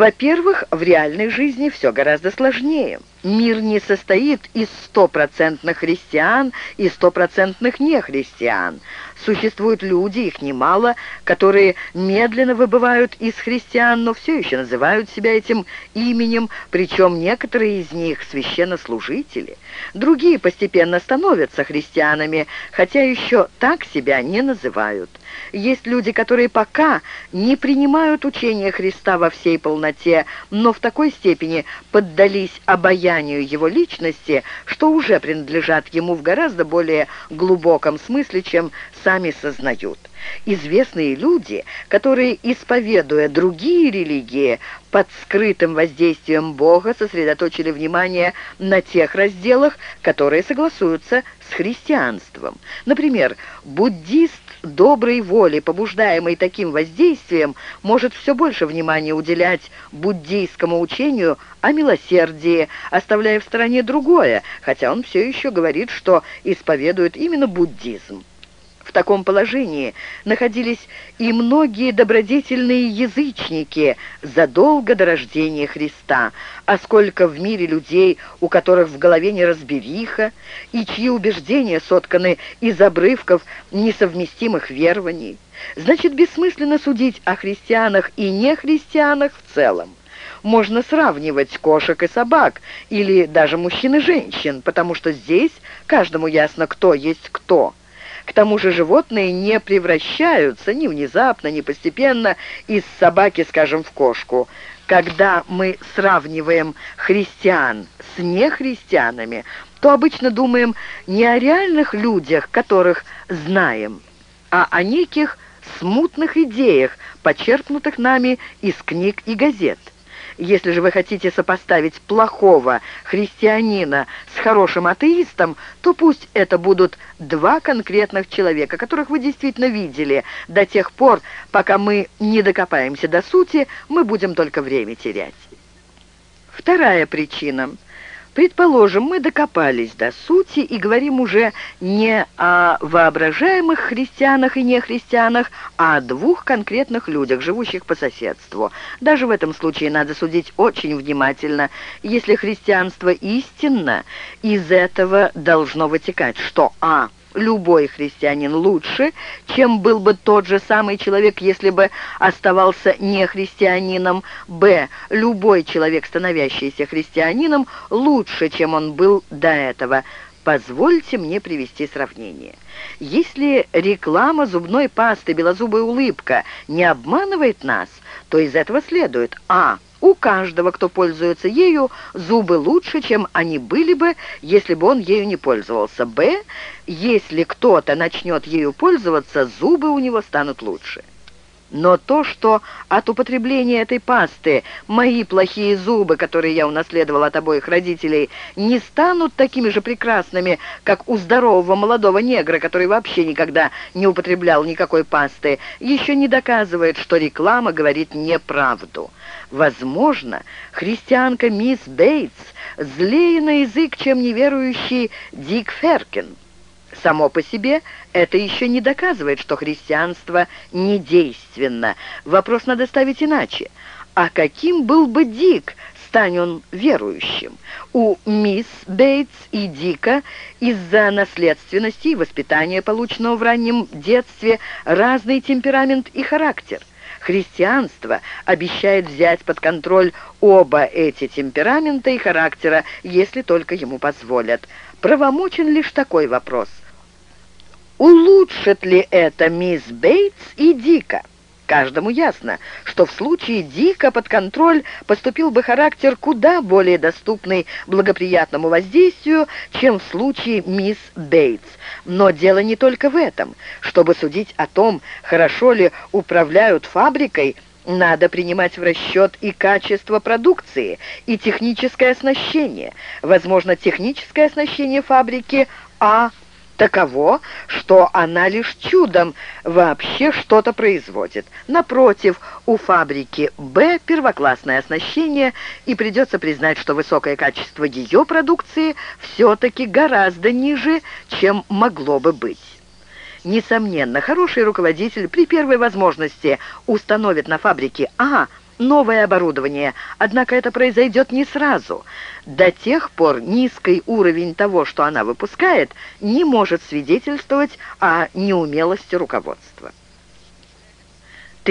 Во-первых, в реальной жизни все гораздо сложнее. Мир не состоит из стопроцентных христиан и стопроцентных нехристиан. Существуют люди, их немало, которые медленно выбывают из христиан, но все еще называют себя этим именем, причем некоторые из них священнослужители. Другие постепенно становятся христианами, хотя еще так себя не называют. Есть люди, которые пока не принимают учение Христа во всей полноте, но в такой степени поддались обаянию его личности, что уже принадлежат ему в гораздо более глубоком смысле, чем сами сознают. Известные люди, которые, исповедуя другие религии, под скрытым воздействием Бога сосредоточили внимание на тех разделах, которые согласуются с христианством. Например, буддист доброй воли, побуждаемый таким воздействием, может все больше внимания уделять буддийскому учению о милосердии, оставляя в стороне другое, хотя он все еще говорит, что исповедует именно буддизм. В таком положении находились и многие добродетельные язычники задолго до рождения Христа, а сколько в мире людей, у которых в голове неразбериха, и чьи убеждения сотканы из обрывков несовместимых верований. Значит, бессмысленно судить о христианах и нехристианах в целом можно сравнивать кошек и собак, или даже мужчин и женщин, потому что здесь каждому ясно, кто есть кто. К тому же животные не превращаются ни внезапно, ни постепенно из собаки, скажем, в кошку. Когда мы сравниваем христиан с нехристианами, то обычно думаем не о реальных людях, которых знаем, а о неких смутных идеях, почерпнутых нами из книг и газет. Если же вы хотите сопоставить плохого христианина с хорошим атеистом, то пусть это будут два конкретных человека, которых вы действительно видели. До тех пор, пока мы не докопаемся до сути, мы будем только время терять. Вторая причина – Предположим, мы докопались до сути и говорим уже не о воображаемых христианах и нехристианах, а о двух конкретных людях, живущих по соседству. Даже в этом случае надо судить очень внимательно. Если христианство истинно, из этого должно вытекать, что а – любой христианин лучше, чем был бы тот же самый человек, если бы оставался не христианином. Б. Любой человек, становящийся христианином, лучше, чем он был до этого. Позвольте мне привести сравнение. Если реклама зубной пасты «Белозубая улыбка» не обманывает нас, то из этого следует А – у каждого, кто пользуется ею, зубы лучше, чем они были бы, если бы он ею не пользовался. Б. Если кто-то начнет ею пользоваться, зубы у него станут лучше. Но то, что от употребления этой пасты мои плохие зубы, которые я унаследовал от обоих родителей, не станут такими же прекрасными, как у здорового молодого негра, который вообще никогда не употреблял никакой пасты, еще не доказывает, что реклама говорит неправду. Возможно, христианка мисс Бейтс злее на язык, чем неверующий Дик Феркин. Само по себе это еще не доказывает, что христианство недейственно. Вопрос надо ставить иначе. А каким был бы Дик, стань он верующим? У мисс Бейтс и Дика из-за наследственности и воспитания, полученного в раннем детстве, разный темперамент и характер. Христианство обещает взять под контроль оба эти темперамента и характера, если только ему позволят. Правомочен лишь такой вопрос. Улучшит ли это мисс Бейтс и Дика? Каждому ясно, что в случае Дика под контроль поступил бы характер куда более доступный благоприятному воздействию, чем в случае мисс Бейтс. Но дело не только в этом. Чтобы судить о том, хорошо ли управляют фабрикой, надо принимать в расчет и качество продукции, и техническое оснащение. Возможно, техническое оснащение фабрики А – таково, что она лишь чудом вообще что-то производит. Напротив, у фабрики «Б» первоклассное оснащение, и придется признать, что высокое качество ее продукции все-таки гораздо ниже, чем могло бы быть. Несомненно, хороший руководитель при первой возможности установит на фабрике «А» новое оборудование, однако это произойдет не сразу. До тех пор низкий уровень того, что она выпускает, не может свидетельствовать о неумелости руководства.